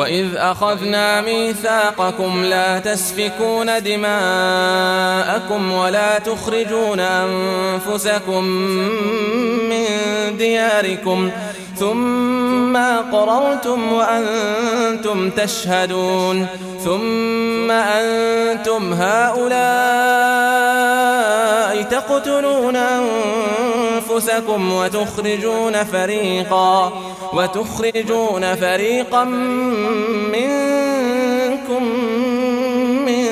وإذ أخذنا ميثاقكم لا تسفكون دماءكم ولا تخرجون أنفسكم من دياركم ثم قررتم وأنتم تشهدون ثم أنتم هؤلاء تقتلون أنفسكم وتخرجون فريقا وتخرجون فريقا منكم من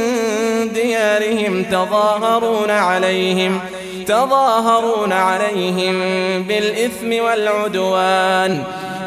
ديارهم تظاهرون عليهم تظاهرون عليهم بالإثم والعدوان.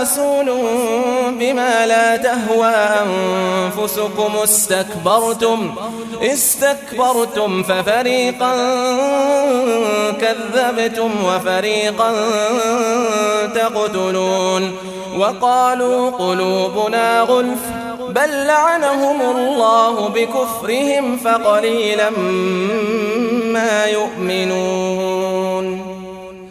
رسول بما لا تهوى أنفسكم استكبرتم استكبرتم ففريقا كذبتم وفريقا تقتلون وقالوا قلوبنا غلف بل لعنهم الله بكفرهم فقليلا ما يؤمنون.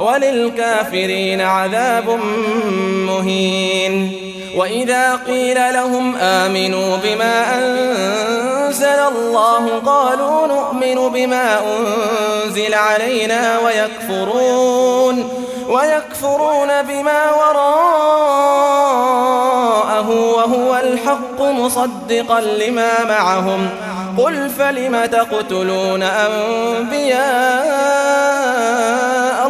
وللكافرين عذاب مهين. وإذا قيل لهم آمنوا بما أنزل الله قالوا نؤمن بما أنزل علينا ويكفرون ويكفرون بما وراءه وهو الحق مصدقا لما معهم. قل فلم تقتلون أنبياء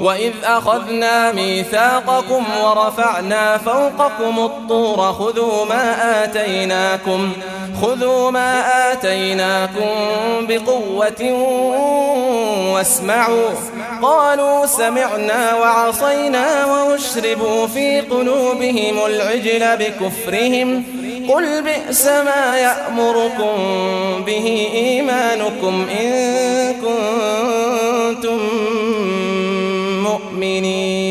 وإذ أخذنا ميثاقكم ورفعنا فوقكم الطور خذوا ما آتيناكم خذوا ما آتيناكم بقوة واسمعوا قالوا سمعنا وعصينا وأشربوا في قلوبهم العجل بكفرهم قل بئس ما يأمركم به إيمانكم إن كنتم مؤمنين